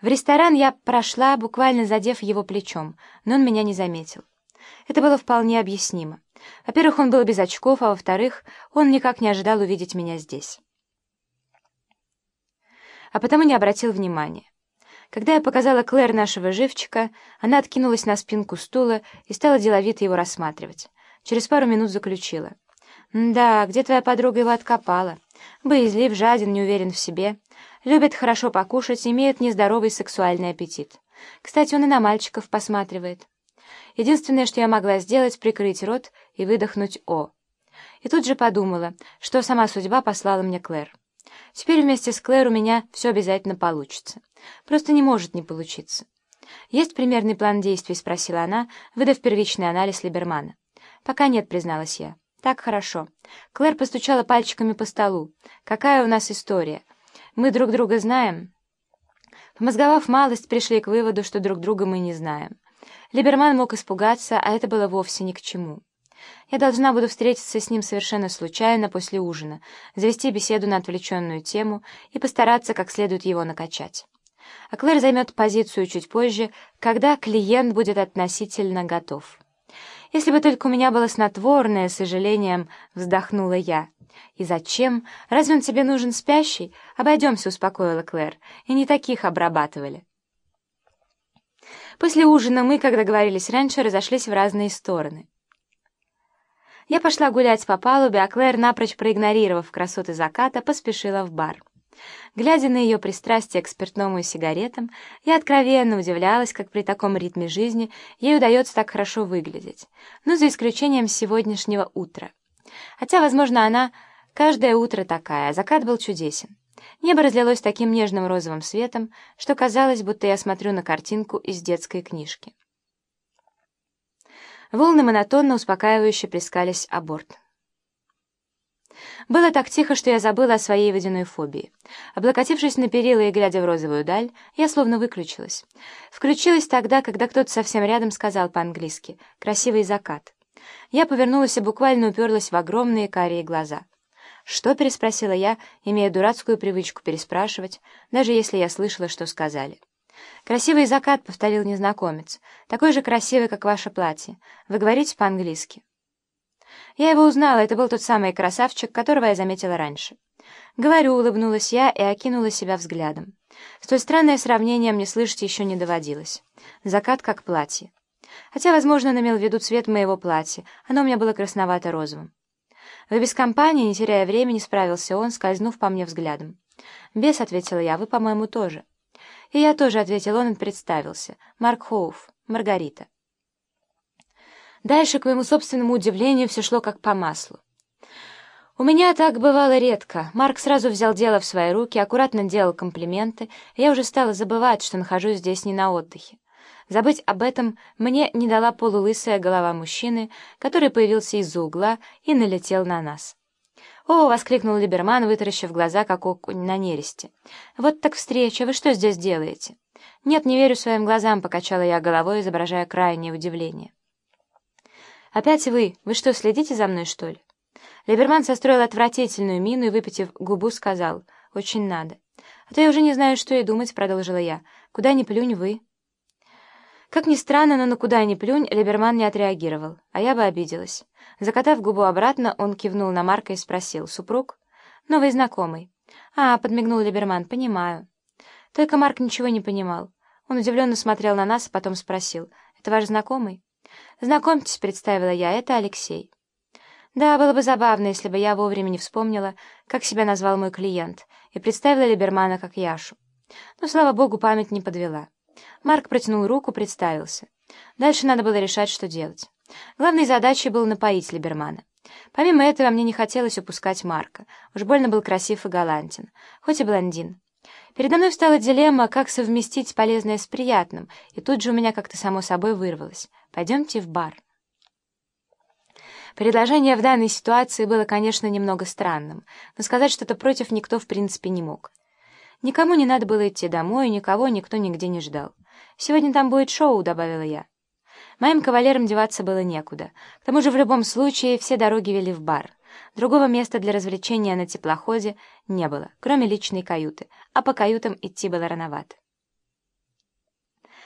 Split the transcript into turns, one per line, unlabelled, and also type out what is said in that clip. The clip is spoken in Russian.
В ресторан я прошла, буквально задев его плечом, но он меня не заметил. Это было вполне объяснимо. Во-первых, он был без очков, а во-вторых, он никак не ожидал увидеть меня здесь. А потому не обратил внимания. Когда я показала Клэр нашего живчика, она откинулась на спинку стула и стала деловито его рассматривать. Через пару минут заключила. «Да, где твоя подруга его откопала? Боязлив, жаден, не уверен в себе. Любит хорошо покушать, имеет нездоровый сексуальный аппетит. Кстати, он и на мальчиков посматривает. Единственное, что я могла сделать, прикрыть рот и выдохнуть «О». И тут же подумала, что сама судьба послала мне Клэр. Теперь вместе с Клэр у меня все обязательно получится. Просто не может не получиться. «Есть примерный план действий?» — спросила она, выдав первичный анализ Либермана. «Пока нет», — призналась я. «Так хорошо». Клэр постучала пальчиками по столу. «Какая у нас история? Мы друг друга знаем?» Помозговав малость, пришли к выводу, что друг друга мы не знаем. Либерман мог испугаться, а это было вовсе ни к чему. Я должна буду встретиться с ним совершенно случайно после ужина, завести беседу на отвлеченную тему и постараться как следует его накачать. А Клэр займет позицию чуть позже, когда клиент будет относительно готов. Если бы только у меня было снотворное, сожалением вздохнула я. «И зачем? Разве он тебе нужен спящий? Обойдемся», — успокоила Клэр. «И не таких обрабатывали». После ужина мы, как договорились раньше, разошлись в разные стороны. Я пошла гулять по палубе, а Клэр, напрочь проигнорировав красоты заката, поспешила в бар. Глядя на ее пристрастие к спиртному и сигаретам, я откровенно удивлялась, как при таком ритме жизни ей удается так хорошо выглядеть, ну, за исключением сегодняшнего утра. Хотя, возможно, она каждое утро такая, а закат был чудесен. Небо разлилось таким нежным розовым светом, что казалось, будто я смотрю на картинку из детской книжки. Волны монотонно успокаивающе плескались о борт. Было так тихо, что я забыла о своей водяной фобии. Облокотившись на перила и глядя в розовую даль, я словно выключилась. Включилась тогда, когда кто-то совсем рядом сказал по-английски «красивый закат». Я повернулась и буквально уперлась в огромные карие глаза. «Что?» — переспросила я, имея дурацкую привычку переспрашивать, даже если я слышала, что сказали. «Красивый закат», — повторил незнакомец. «Такой же красивый, как ваше платье. Вы говорите по-английски?» Я его узнала, это был тот самый красавчик, которого я заметила раньше. «Говорю», — улыбнулась я и окинула себя взглядом. Столь странное сравнение мне слышать еще не доводилось. Закат как платье. Хотя, возможно, он имел в виду цвет моего платья. Оно у меня было красновато-розовым. «Вы без компании, не теряя времени, справился он, скользнув по мне взглядом. «Без», — ответила я, — «вы, по-моему, тоже». «И я тоже», — ответил он и представился. «Марк Хоуф, Маргарита». Дальше, к моему собственному удивлению, все шло как по маслу. У меня так бывало редко. Марк сразу взял дело в свои руки, аккуратно делал комплименты, и я уже стала забывать, что нахожусь здесь не на отдыхе. Забыть об этом мне не дала полулысая голова мужчины, который появился из-за угла и налетел на нас. «О!» — воскликнул Либерман, вытаращив глаза, как окунь на нересте. «Вот так встреча! Вы что здесь делаете?» «Нет, не верю своим глазам», — покачала я головой, изображая крайнее удивление. «Опять вы? Вы что, следите за мной, что ли?» Либерман состроил отвратительную мину и, выпитив губу, сказал, «Очень надо». «А то я уже не знаю, что и думать», — продолжила я. «Куда ни плюнь вы?» Как ни странно, но на куда ни плюнь, Либерман не отреагировал, а я бы обиделась. Закатав губу обратно, он кивнул на Марка и спросил, «Супруг?» «Новый знакомый». «А», — подмигнул Либерман, — «понимаю». Только Марк ничего не понимал. Он удивленно смотрел на нас, а потом спросил, «Это ваш знакомый?» «Знакомьтесь», — представила я, — «это Алексей». Да, было бы забавно, если бы я вовремя не вспомнила, как себя назвал мой клиент, и представила Либермана как Яшу. Но, слава богу, память не подвела. Марк протянул руку, представился. Дальше надо было решать, что делать. Главной задачей было напоить Либермана. Помимо этого, мне не хотелось упускать Марка. Уж больно был красив и галантен, хоть и блондин. Передо мной встала дилемма, как совместить полезное с приятным, и тут же у меня как-то само собой вырвалось. «Пойдемте в бар». Предложение в данной ситуации было, конечно, немного странным, но сказать что-то против никто в принципе не мог. Никому не надо было идти домой, никого никто нигде не ждал. «Сегодня там будет шоу», — добавила я. Моим кавалерам деваться было некуда. К тому же в любом случае все дороги вели в бар. Другого места для развлечения на теплоходе не было, кроме личной каюты, а по каютам идти было рановато.